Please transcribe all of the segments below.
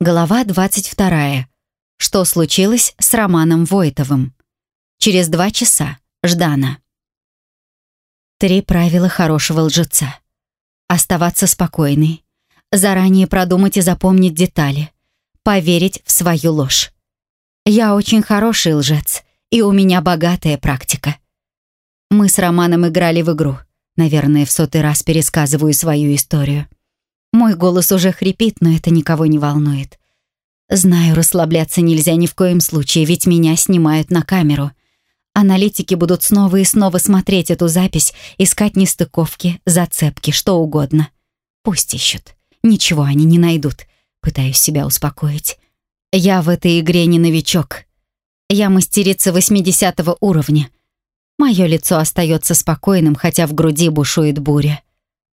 Глава 22. Что случилось с Романом Войтовым? Через два часа. Ждана. Три правила хорошего лжеца. Оставаться спокойной. Заранее продумать и запомнить детали. Поверить в свою ложь. Я очень хороший лжец, и у меня богатая практика. Мы с Романом играли в игру. Наверное, в сотый раз пересказываю свою историю. Мой голос уже хрипит, но это никого не волнует. Знаю, расслабляться нельзя ни в коем случае, ведь меня снимают на камеру. Аналитики будут снова и снова смотреть эту запись, искать нестыковки, зацепки, что угодно. Пусть ищут. Ничего они не найдут. Пытаюсь себя успокоить. Я в этой игре не новичок. Я мастерица 80 уровня. Мое лицо остается спокойным, хотя в груди бушует буря.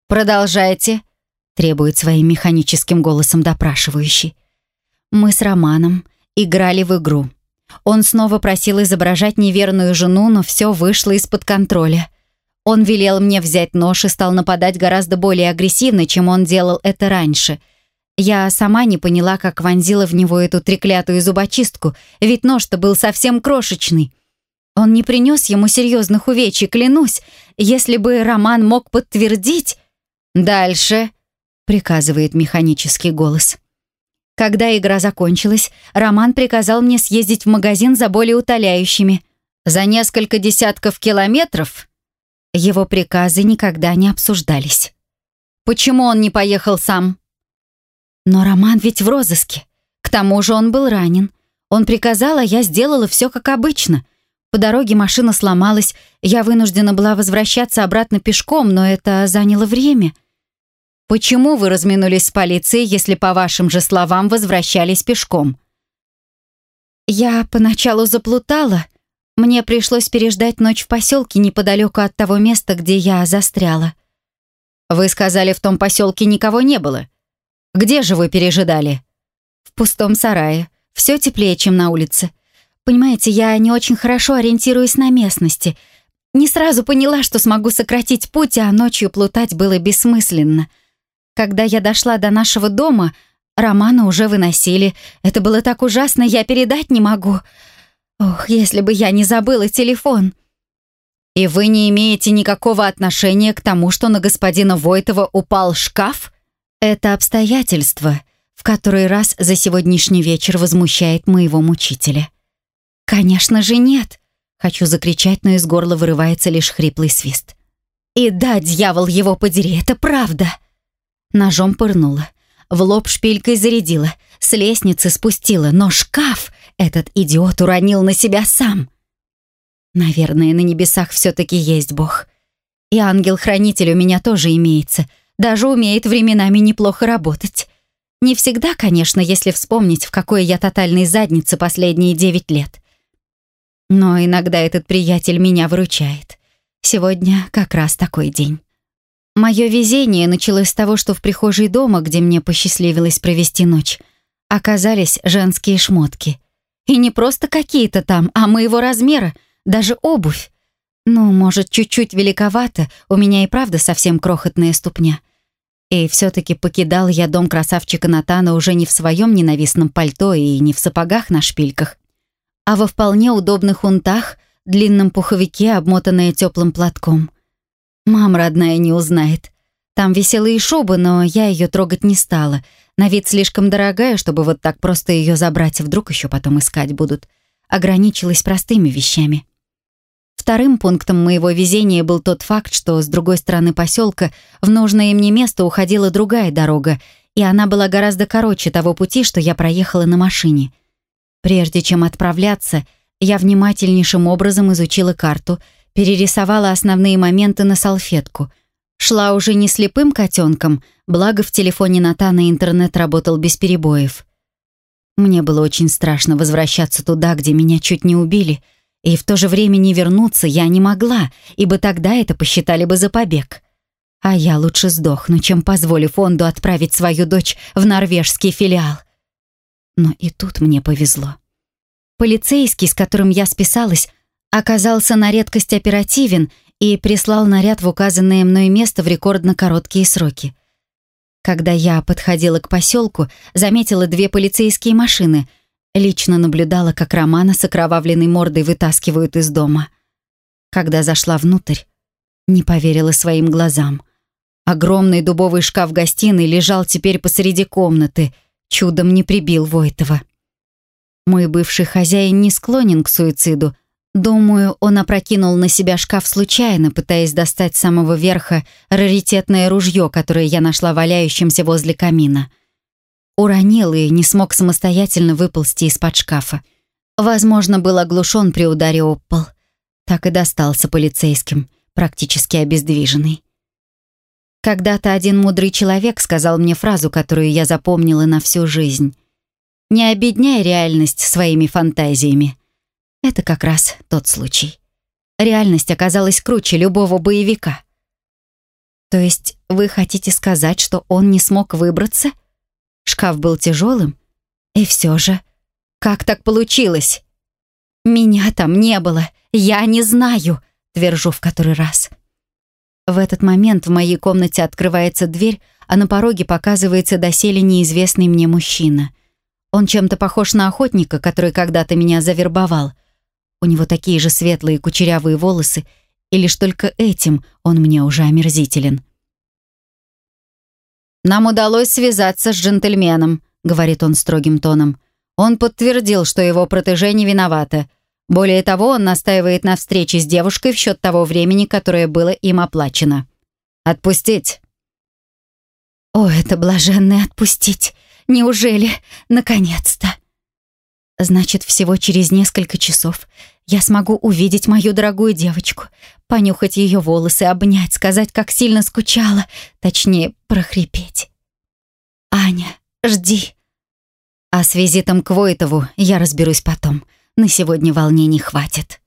«Продолжайте», требует своим механическим голосом допрашивающий. Мы с Романом играли в игру. Он снова просил изображать неверную жену, но все вышло из-под контроля. Он велел мне взять нож и стал нападать гораздо более агрессивно, чем он делал это раньше. Я сама не поняла, как вонзила в него эту треклятую зубочистку, ведь нож-то был совсем крошечный. Он не принес ему серьезных увечий, клянусь. Если бы Роман мог подтвердить... «Дальше», приказывает механический голос. Когда игра закончилась, Роман приказал мне съездить в магазин за более утоляющими. За несколько десятков километров его приказы никогда не обсуждались. Почему он не поехал сам? Но Роман ведь в розыске. К тому же он был ранен. Он приказал, а я сделала все как обычно. По дороге машина сломалась, я вынуждена была возвращаться обратно пешком, но это заняло время — Почему вы разминулись с полицией, если, по вашим же словам, возвращались пешком? Я поначалу заплутала. Мне пришлось переждать ночь в поселке неподалеку от того места, где я застряла. Вы сказали, в том поселке никого не было. Где же вы пережидали? В пустом сарае. Все теплее, чем на улице. Понимаете, я не очень хорошо ориентируюсь на местности. Не сразу поняла, что смогу сократить путь, а ночью плутать было бессмысленно. Когда я дошла до нашего дома, Романа уже выносили. Это было так ужасно, я передать не могу. Ох, если бы я не забыла телефон. И вы не имеете никакого отношения к тому, что на господина Войтова упал шкаф? Это обстоятельство, в который раз за сегодняшний вечер возмущает моего мучителя. Конечно же нет. Хочу закричать, но из горла вырывается лишь хриплый свист. И да, дьявол его подери, это правда. Ножом пырнула. В лоб шпилькой зарядила. С лестницы спустила. Но шкаф этот идиот уронил на себя сам. Наверное, на небесах все-таки есть Бог. И ангел-хранитель у меня тоже имеется. Даже умеет временами неплохо работать. Не всегда, конечно, если вспомнить, в какой я тотальной заднице последние девять лет. Но иногда этот приятель меня выручает. Сегодня как раз такой день. Мое везение началось с того, что в прихожей дома, где мне посчастливилось провести ночь, оказались женские шмотки. И не просто какие-то там, а моего размера, даже обувь. Ну, может, чуть-чуть великовато, у меня и правда совсем крохотная ступня. И все-таки покидал я дом красавчика Натана уже не в своем ненавистном пальто и не в сапогах на шпильках, а во вполне удобных унтах, длинном пуховике, обмотанное теплым платком — Мама родная не узнает. Там висела и шуба, но я ее трогать не стала. На вид слишком дорогая, чтобы вот так просто ее забрать, вдруг еще потом искать будут. Ограничилась простыми вещами. Вторым пунктом моего везения был тот факт, что с другой стороны поселка в нужное мне место уходила другая дорога, и она была гораздо короче того пути, что я проехала на машине. Прежде чем отправляться, я внимательнейшим образом изучила карту — перерисовала основные моменты на салфетку. Шла уже не слепым котенком, благо в телефоне Натана интернет работал без перебоев. Мне было очень страшно возвращаться туда, где меня чуть не убили, и в то же время не вернуться я не могла, ибо тогда это посчитали бы за побег. А я лучше сдохну, чем позволю фонду отправить свою дочь в норвежский филиал. Но и тут мне повезло. Полицейский, с которым я списалась, оказался на редкость оперативен и прислал наряд в указанное мной место в рекордно короткие сроки. Когда я подходила к поселку, заметила две полицейские машины. Лично наблюдала, как Романа с окровавленной мордой вытаскивают из дома. Когда зашла внутрь, не поверила своим глазам. Огромный дубовый шкаф гостиной лежал теперь посреди комнаты, чудом не прибил Войтова. Мой бывший хозяин не склонен к суициду. Думаю, он опрокинул на себя шкаф случайно, пытаясь достать с самого верха раритетное ружье, которое я нашла валяющимся возле камина. Уронил и не смог самостоятельно выползти из-под шкафа. Возможно, был оглушен при ударе об пол. Так и достался полицейским, практически обездвиженный. Когда-то один мудрый человек сказал мне фразу, которую я запомнила на всю жизнь. «Не обедняй реальность своими фантазиями». Это как раз тот случай. Реальность оказалась круче любого боевика. То есть вы хотите сказать, что он не смог выбраться? Шкаф был тяжелым? И все же, как так получилось? Меня там не было, я не знаю, твержу в который раз. В этот момент в моей комнате открывается дверь, а на пороге показывается доселе неизвестный мне мужчина. Он чем-то похож на охотника, который когда-то меня завербовал. У него такие же светлые кучерявые волосы, и лишь только этим он мне уже омерзителен. «Нам удалось связаться с джентльменом», — говорит он строгим тоном. «Он подтвердил, что его протеже не виновата. Более того, он настаивает на встрече с девушкой в счет того времени, которое было им оплачено. «Отпустить!» «О, это блаженное отпустить! Неужели? Наконец-то!» «Значит, всего через несколько часов я смогу увидеть мою дорогую девочку, понюхать ее волосы, обнять, сказать, как сильно скучала, точнее, прохрипеть. «Аня, жди!» А с визитом к Войтову я разберусь потом. На сегодня волнений хватит.